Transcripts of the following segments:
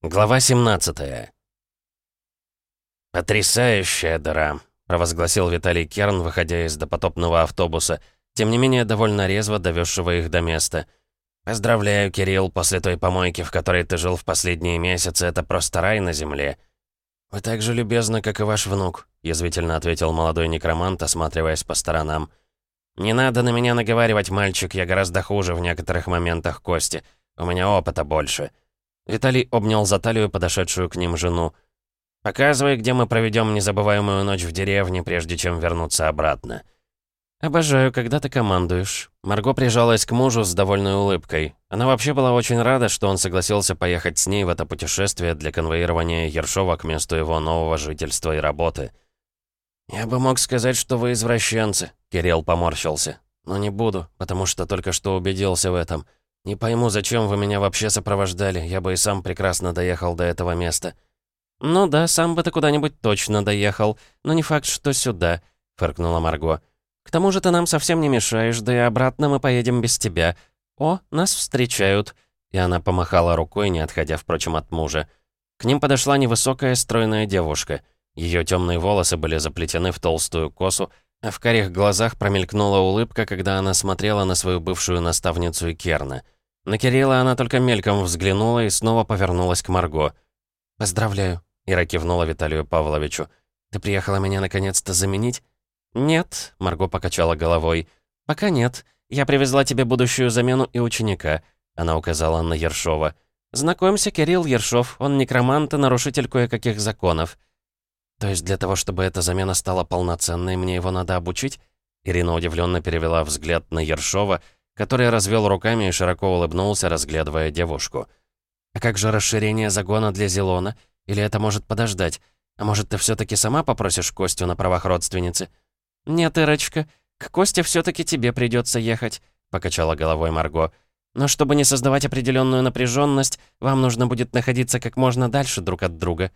Глава 17 «Потрясающая дыра», — провозгласил Виталий Керн, выходя из допотопного автобуса, тем не менее довольно резво довезшего их до места. «Поздравляю, Кирилл, после той помойки, в которой ты жил в последние месяцы, это просто рай на земле». «Вы так же любезны, как и ваш внук», — язвительно ответил молодой некромант, осматриваясь по сторонам. «Не надо на меня наговаривать, мальчик, я гораздо хуже в некоторых моментах Кости. У меня опыта больше». Виталий обнял за талию подошедшую к ним жену. «Показывай, где мы проведем незабываемую ночь в деревне, прежде чем вернуться обратно». «Обожаю, когда ты командуешь». Марго прижалась к мужу с довольной улыбкой. Она вообще была очень рада, что он согласился поехать с ней в это путешествие для конвоирования Ершова к месту его нового жительства и работы. «Я бы мог сказать, что вы извращенцы», — Кирилл поморщился. «Но не буду, потому что только что убедился в этом. «Не пойму, зачем вы меня вообще сопровождали, я бы и сам прекрасно доехал до этого места». «Ну да, сам бы ты куда-нибудь точно доехал, но не факт, что сюда», — фыркнула Марго. «К тому же ты нам совсем не мешаешь, да и обратно мы поедем без тебя. О, нас встречают». И она помахала рукой, не отходя, впрочем, от мужа. К ним подошла невысокая, стройная девушка. Ее темные волосы были заплетены в толстую косу, а в карих глазах промелькнула улыбка, когда она смотрела на свою бывшую наставницу Икерна. На Кирилла она только мельком взглянула и снова повернулась к Марго. «Поздравляю», — Ира кивнула Виталию Павловичу. «Ты приехала меня наконец-то заменить?» «Нет», — Марго покачала головой. «Пока нет. Я привезла тебе будущую замену и ученика», — она указала на Ершова. «Знакомься, Кирилл Ершов. Он некромант и нарушитель кое-каких законов. «То есть для того, чтобы эта замена стала полноценной, мне его надо обучить?» Ирина удивленно перевела взгляд на Ершова, который развел руками и широко улыбнулся, разглядывая девушку. «А как же расширение загона для Зелона? Или это может подождать? А может, ты все таки сама попросишь Костю на правах родственницы?» «Нет, Ирочка, к Косте все таки тебе придется ехать», — покачала головой Марго. «Но чтобы не создавать определенную напряженность, вам нужно будет находиться как можно дальше друг от друга».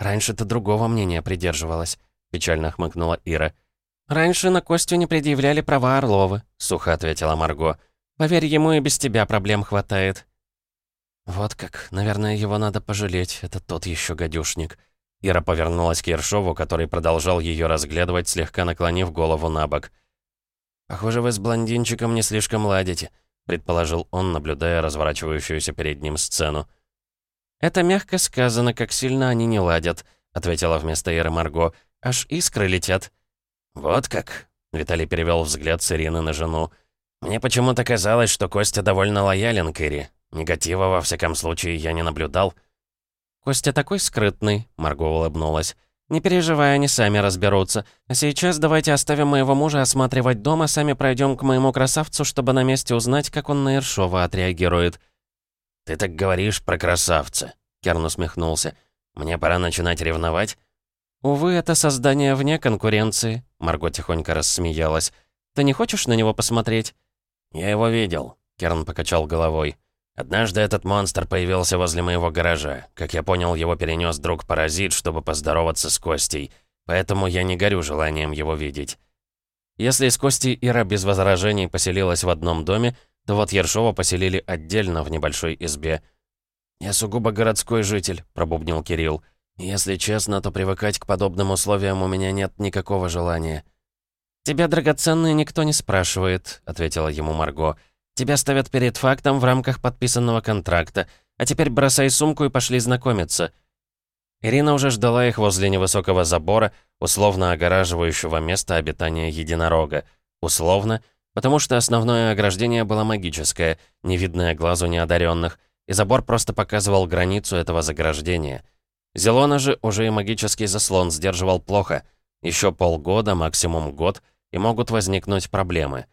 «Раньше ты другого мнения придерживалась», — печально хмыкнула Ира. «Раньше на Костю не предъявляли права Орловы», — сухо ответила Марго. «Поверь, ему и без тебя проблем хватает». «Вот как. Наверное, его надо пожалеть. Это тот еще гадюшник». Ира повернулась к Ершову, который продолжал ее разглядывать, слегка наклонив голову на бок. «Похоже, вы с блондинчиком не слишком ладите», — предположил он, наблюдая разворачивающуюся перед ним сцену. «Это мягко сказано, как сильно они не ладят», — ответила вместо Иры Марго. «Аж искры летят». «Вот как?» — Виталий перевел взгляд с Ирины на жену. «Мне почему-то казалось, что Костя довольно лоялен к Ире. Негатива, во всяком случае, я не наблюдал». «Костя такой скрытный», — Марго улыбнулась. «Не переживай, они сами разберутся. А сейчас давайте оставим моего мужа осматривать дом, а сами пройдем к моему красавцу, чтобы на месте узнать, как он на Иршова отреагирует». «Ты так говоришь про красавца», — Керн усмехнулся. «Мне пора начинать ревновать?» «Увы, это создание вне конкуренции», — Марго тихонько рассмеялась. «Ты не хочешь на него посмотреть?» «Я его видел», — Керн покачал головой. «Однажды этот монстр появился возле моего гаража. Как я понял, его перенес друг-паразит, чтобы поздороваться с Костей. Поэтому я не горю желанием его видеть». Если с Костей Ира без возражений поселилась в одном доме, то вот Ершова поселили отдельно в небольшой избе. «Я сугубо городской житель», — пробубнил Кирилл. «Если честно, то привыкать к подобным условиям у меня нет никакого желания». «Тебя, драгоценный, никто не спрашивает», — ответила ему Марго. «Тебя ставят перед фактом в рамках подписанного контракта. А теперь бросай сумку и пошли знакомиться». Ирина уже ждала их возле невысокого забора, условно огораживающего место обитания единорога. Условно, Потому что основное ограждение было магическое, невидное глазу неодаренных, и забор просто показывал границу этого заграждения. Зелона же уже и магический заслон сдерживал плохо. Еще полгода, максимум год, и могут возникнуть проблемы.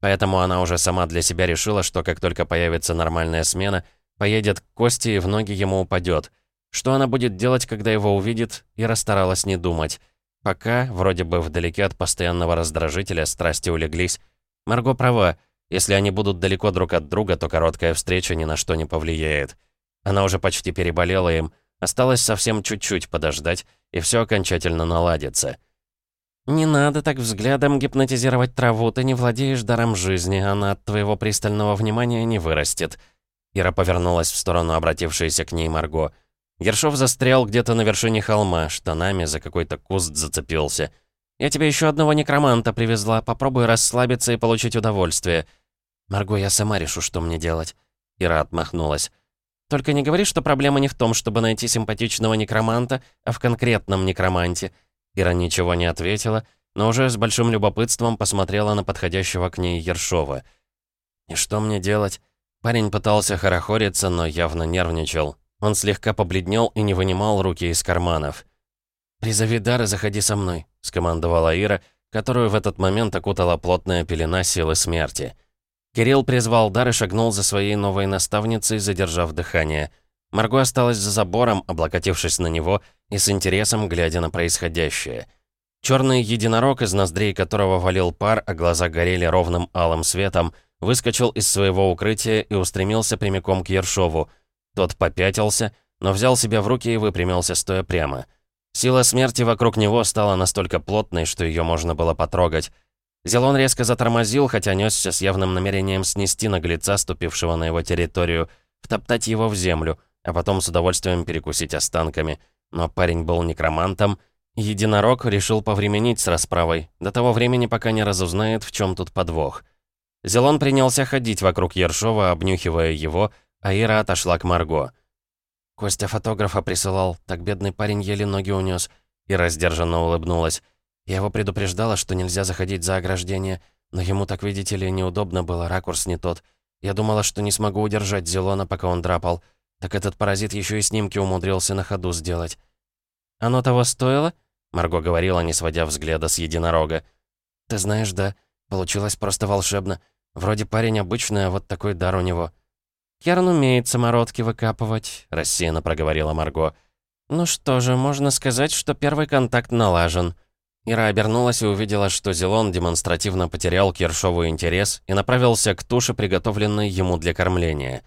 Поэтому она уже сама для себя решила, что как только появится нормальная смена, поедет к Косте и в ноги ему упадет. Что она будет делать, когда его увидит, и расстаралась не думать. Пока, вроде бы вдалеке от постоянного раздражителя, страсти улеглись, Марго права. Если они будут далеко друг от друга, то короткая встреча ни на что не повлияет. Она уже почти переболела им. Осталось совсем чуть-чуть подождать, и все окончательно наладится. «Не надо так взглядом гипнотизировать траву, ты не владеешь даром жизни, она от твоего пристального внимания не вырастет». Ира повернулась в сторону обратившейся к ней Марго. Ершов застрял где-то на вершине холма, штанами за какой-то куст зацепился. «Я тебе еще одного некроманта привезла. Попробуй расслабиться и получить удовольствие». «Марго, я сама решу, что мне делать». Ира отмахнулась. «Только не говори, что проблема не в том, чтобы найти симпатичного некроманта, а в конкретном некроманте». Ира ничего не ответила, но уже с большим любопытством посмотрела на подходящего к ней Ершова. «И что мне делать?» Парень пытался хорохориться, но явно нервничал. Он слегка побледнел и не вынимал руки из карманов. «Призови дар и заходи со мной», — скомандовала Ира, которую в этот момент окутала плотная пелена силы смерти. Кирилл призвал дар и шагнул за своей новой наставницей, задержав дыхание. Марго осталась за забором, облокотившись на него и с интересом глядя на происходящее. Черный единорог, из ноздрей которого валил пар, а глаза горели ровным алым светом, выскочил из своего укрытия и устремился прямиком к Ершову. Тот попятился, но взял себя в руки и выпрямился, стоя прямо. Сила смерти вокруг него стала настолько плотной, что ее можно было потрогать. Зелон резко затормозил, хотя несся с явным намерением снести наглеца, ступившего на его территорию, втоптать его в землю, а потом с удовольствием перекусить останками. Но парень был некромантом — Единорог решил повременить с расправой, до того времени, пока не разузнает, в чем тут подвох. Зелон принялся ходить вокруг Ершова, обнюхивая его, а Ира отошла к Марго. «Костя фотографа присылал, так бедный парень еле ноги унес. Ира сдержанно улыбнулась. Я его предупреждала, что нельзя заходить за ограждение, но ему, так видите ли, неудобно было, ракурс не тот. Я думала, что не смогу удержать Зелона, пока он драпал. Так этот паразит еще и снимки умудрился на ходу сделать. «Оно того стоило?» Марго говорила, не сводя взгляда с единорога. «Ты знаешь, да, получилось просто волшебно. Вроде парень обычный, а вот такой дар у него». «Керн умеет самородки выкапывать», — рассеянно проговорила Марго. «Ну что же, можно сказать, что первый контакт налажен». Ира обернулась и увидела, что Зелон демонстративно потерял Киршову интерес и направился к туше, приготовленной ему для кормления.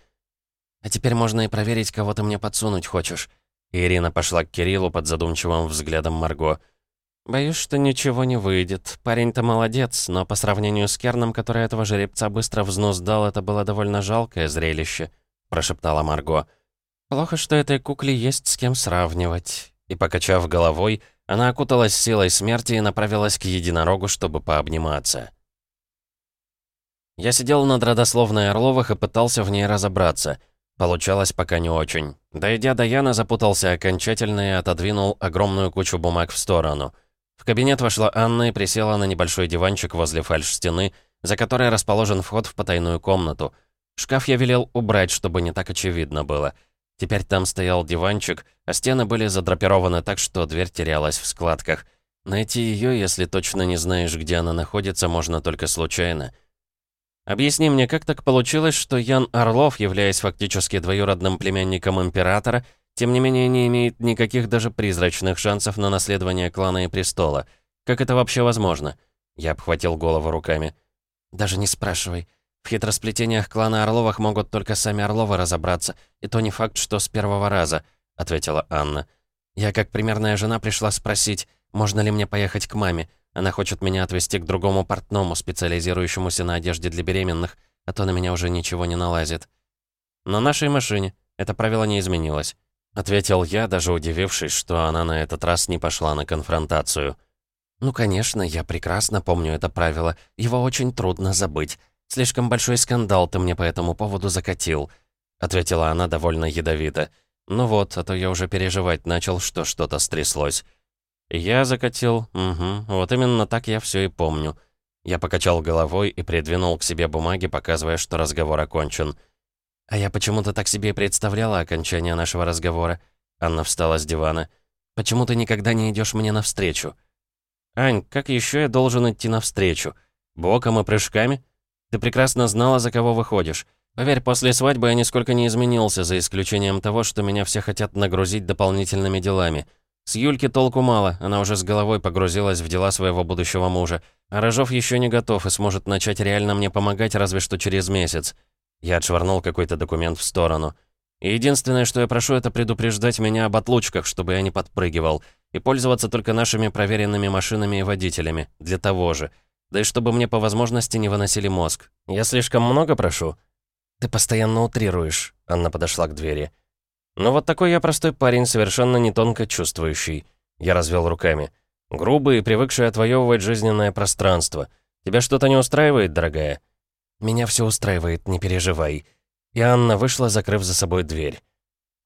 «А теперь можно и проверить, кого ты мне подсунуть хочешь». Ирина пошла к Кириллу под задумчивым взглядом Марго. «Боюсь, что ничего не выйдет. Парень-то молодец, но по сравнению с Керном, который этого жеребца быстро взнос дал, это было довольно жалкое зрелище», — прошептала Марго. «Плохо, что этой кукле есть с кем сравнивать». И, покачав головой, она окуталась силой смерти и направилась к единорогу, чтобы пообниматься. Я сидел над родословной Орловых и пытался в ней разобраться — Получалось пока не очень. Дойдя до Яна, запутался окончательно и отодвинул огромную кучу бумаг в сторону. В кабинет вошла Анна и присела на небольшой диванчик возле фальш-стены, за которой расположен вход в потайную комнату. Шкаф я велел убрать, чтобы не так очевидно было. Теперь там стоял диванчик, а стены были задрапированы так, что дверь терялась в складках. Найти ее, если точно не знаешь, где она находится, можно только случайно — Объясни мне, как так получилось, что Ян Орлов, являясь фактически двоюродным племянником императора, тем не менее не имеет никаких даже призрачных шансов на наследование клана и престола? Как это вообще возможно?» Я обхватил голову руками. «Даже не спрашивай. В хитросплетениях клана Орловых могут только сами Орловы разобраться, и то не факт, что с первого раза», — ответила Анна. «Я, как примерная жена, пришла спросить, можно ли мне поехать к маме, она хочет меня отвезти к другому портному, специализирующемуся на одежде для беременных, а то на меня уже ничего не налазит. На нашей машине. Это правило не изменилось. Ответил я, даже удивившись, что она на этот раз не пошла на конфронтацию. «Ну, конечно, я прекрасно помню это правило. Его очень трудно забыть. Слишком большой скандал ты мне по этому поводу закатил», — ответила она довольно ядовито. «Ну вот, а то я уже переживать начал, что что-то стряслось». «Я закатил. Угу. Вот именно так я все и помню». Я покачал головой и придвинул к себе бумаги, показывая, что разговор окончен. «А я почему-то так себе и представляла окончание нашего разговора». Анна встала с дивана. «Почему ты никогда не идешь мне навстречу?» «Ань, как еще я должен идти навстречу? Боком и прыжками? Ты прекрасно знала, за кого выходишь. Поверь, после свадьбы я нисколько не изменился, за исключением того, что меня все хотят нагрузить дополнительными делами. С Юльки толку мало, она уже с головой погрузилась в дела своего будущего мужа. А Рожов еще не готов и сможет начать реально мне помогать разве что через месяц. Я отшвырнул какой-то документ в сторону. И единственное, что я прошу, это предупреждать меня об отлучках, чтобы я не подпрыгивал. И пользоваться только нашими проверенными машинами и водителями. Для того же. Да и чтобы мне по возможности не выносили мозг. Я слишком много прошу? «Ты постоянно утрируешь», — Анна подошла к двери. «Ну вот такой я простой парень, совершенно не тонко чувствующий». Я развел руками. «Грубый и привыкший отвоевывать жизненное пространство. Тебя что-то не устраивает, дорогая?» «Меня все устраивает, не переживай». И Анна вышла, закрыв за собой дверь.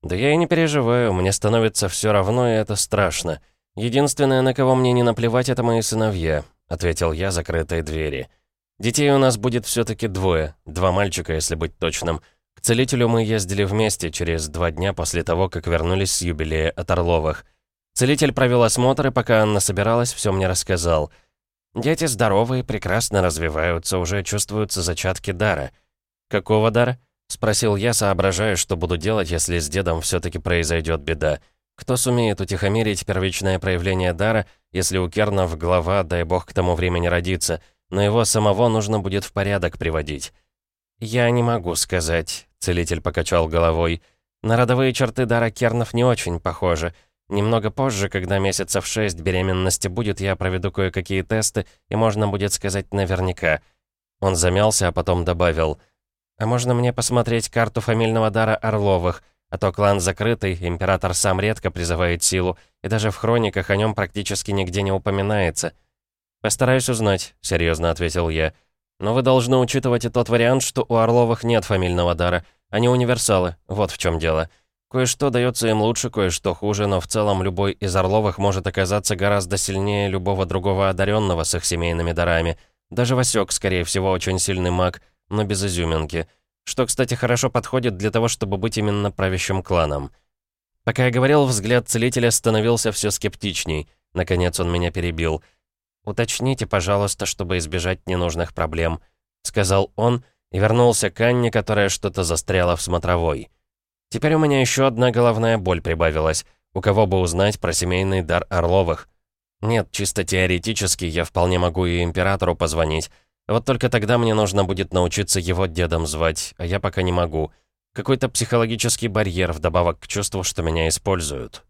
«Да я и не переживаю, мне становится все равно, и это страшно. Единственное, на кого мне не наплевать, это мои сыновья», — ответил я закрытой двери. «Детей у нас будет все таки двое, два мальчика, если быть точным. К целителю мы ездили вместе через два дня после того, как вернулись с юбилея от Орловых. Целитель провел осмотр, и пока Анна собиралась, все мне рассказал. Дети здоровые, прекрасно развиваются, уже чувствуются зачатки дара. Какого дара?» — спросил я, соображая, что буду делать, если с дедом все таки произойдет беда. Кто сумеет утихомирить первичное проявление дара, если у Кернов глава, дай бог, к тому времени родится, но его самого нужно будет в порядок приводить? «Я не могу сказать», — целитель покачал головой. «На родовые черты дара Кернов не очень похожи. Немного позже, когда месяцев шесть беременности будет, я проведу кое-какие тесты, и можно будет сказать наверняка». Он замялся, а потом добавил — «А можно мне посмотреть карту фамильного дара Орловых? А то клан закрытый, император сам редко призывает силу, и даже в хрониках о нем практически нигде не упоминается». «Постараюсь узнать», — серьезно ответил я. «Но вы должны учитывать и тот вариант, что у Орловых нет фамильного дара. Они универсалы, вот в чем дело. Кое-что дается им лучше, кое-что хуже, но в целом любой из Орловых может оказаться гораздо сильнее любого другого одаренного с их семейными дарами. Даже Васек, скорее всего, очень сильный маг, но без изюминки. Что, кстати, хорошо подходит для того, чтобы быть именно правящим кланом. Пока я говорил, взгляд целителя становился все скептичней. Наконец он меня перебил. «Уточните, пожалуйста, чтобы избежать ненужных проблем», — сказал он и вернулся к Анне, которая что-то застряла в смотровой. Теперь у меня еще одна головная боль прибавилась. У кого бы узнать про семейный дар Орловых? Нет, чисто теоретически я вполне могу и императору позвонить, вот только тогда мне нужно будет научиться его дедом звать, а я пока не могу. Какой-то психологический барьер вдобавок к чувству, что меня используют.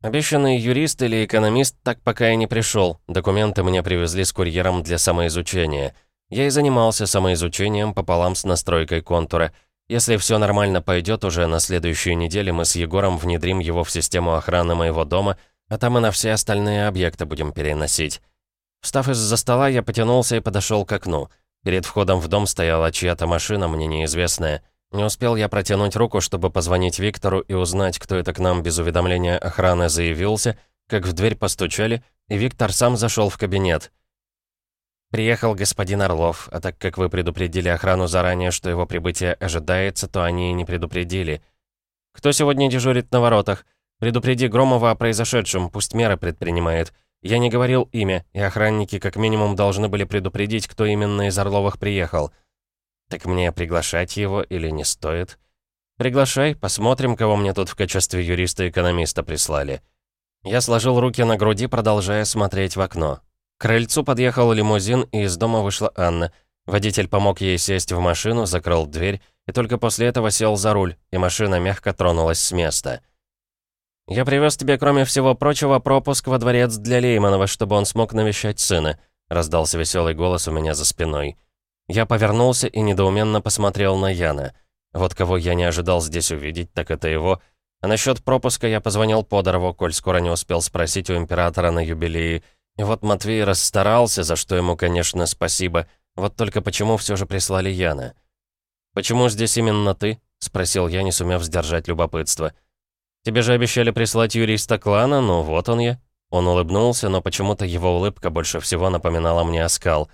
Обещанный юрист или экономист так пока и не пришел. Документы мне привезли с курьером для самоизучения. Я и занимался самоизучением пополам с настройкой контура. Если все нормально пойдет, уже на следующей неделе мы с Егором внедрим его в систему охраны моего дома, а там и на все остальные объекты будем переносить. Встав из-за стола, я потянулся и подошел к окну. Перед входом в дом стояла чья-то машина, мне неизвестная. Не успел я протянуть руку, чтобы позвонить Виктору и узнать, кто это к нам без уведомления охраны заявился, как в дверь постучали, и Виктор сам зашел в кабинет. «Приехал господин Орлов, а так как вы предупредили охрану заранее, что его прибытие ожидается, то они и не предупредили. Кто сегодня дежурит на воротах? Предупреди Громова о произошедшем, пусть меры предпринимает. Я не говорил имя, и охранники как минимум должны были предупредить, кто именно из Орловых приехал. Так мне приглашать его или не стоит? Приглашай, посмотрим, кого мне тут в качестве юриста-экономиста прислали. Я сложил руки на груди, продолжая смотреть в окно. К крыльцу подъехал лимузин, и из дома вышла Анна. Водитель помог ей сесть в машину, закрыл дверь, и только после этого сел за руль, и машина мягко тронулась с места. «Я привез тебе, кроме всего прочего, пропуск во дворец для Лейманова, чтобы он смог навещать сына», — раздался веселый голос у меня за спиной. Я повернулся и недоуменно посмотрел на Яна. Вот кого я не ожидал здесь увидеть, так это его. А насчет пропуска я позвонил Подорову, коль скоро не успел спросить у императора на юбилее. Вот Матвей расстарался, за что ему, конечно, спасибо. Вот только почему все же прислали Яна? «Почему здесь именно ты?» — спросил я, не сумев сдержать любопытство. «Я Тебе же обещали прислать юриста клана, ну вот он я». Он улыбнулся, но почему-то его улыбка больше всего напоминала мне оскал.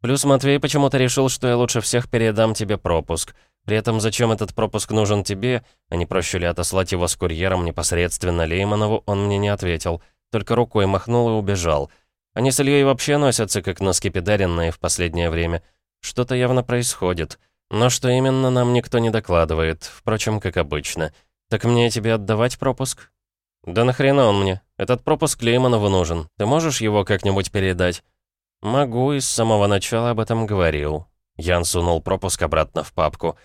Плюс Матвей почему-то решил, что я лучше всех передам тебе пропуск. При этом зачем этот пропуск нужен тебе, а не проще ли отослать его с курьером непосредственно Лейманову, он мне не ответил. Только рукой махнул и убежал. Они с Ильей вообще носятся, как носки педаренные в последнее время. Что-то явно происходит. Но что именно, нам никто не докладывает. Впрочем, как обычно. «Так мне тебе отдавать пропуск?» «Да нахрена он мне? Этот пропуск Лейманову нужен. Ты можешь его как-нибудь передать?» «Могу, и с самого начала об этом говорил». Ян сунул пропуск обратно в папку.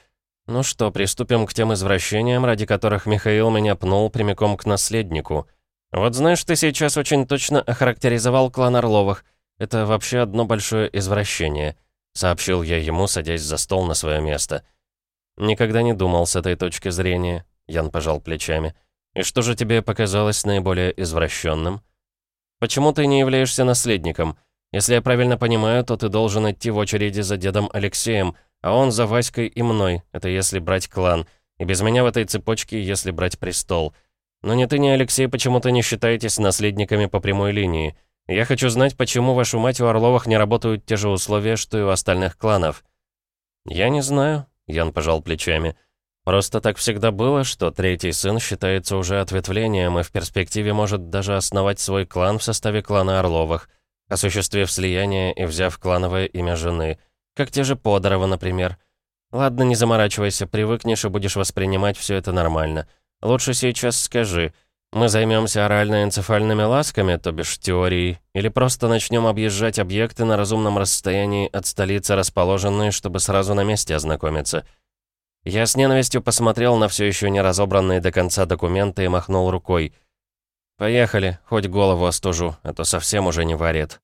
«Ну что, приступим к тем извращениям, ради которых Михаил меня пнул прямиком к наследнику. Вот знаешь, ты сейчас очень точно охарактеризовал клан Орловых. Это вообще одно большое извращение», — сообщил я ему, садясь за стол на свое место. «Никогда не думал с этой точки зрения», — Ян пожал плечами. «И что же тебе показалось наиболее извращенным?» «Почему ты не являешься наследником? Если я правильно понимаю, то ты должен идти в очереди за дедом Алексеем, а он за Васькой и мной, это если брать клан, и без меня в этой цепочке, если брать престол. Но ни ты, ни Алексей почему-то не считаетесь наследниками по прямой линии. Я хочу знать, почему вашу мать у Орловых не работают те же условия, что и у остальных кланов». «Я не знаю», Ян пожал плечами. «Просто так всегда было, что третий сын считается уже ответвлением и в перспективе может даже основать свой клан в составе клана Орловых, осуществив слияние и взяв клановое имя жены, как те же Подоровы, например. Ладно, не заморачивайся, привыкнешь и будешь воспринимать все это нормально. Лучше сейчас скажи, мы займемся орально-энцефальными ласками, то бишь теорией, или просто начнем объезжать объекты на разумном расстоянии от столицы расположенные, чтобы сразу на месте ознакомиться. Я с ненавистью посмотрел на все еще не разобранные до конца документы и махнул рукой. «Поехали, хоть голову остужу, а то совсем уже не варит».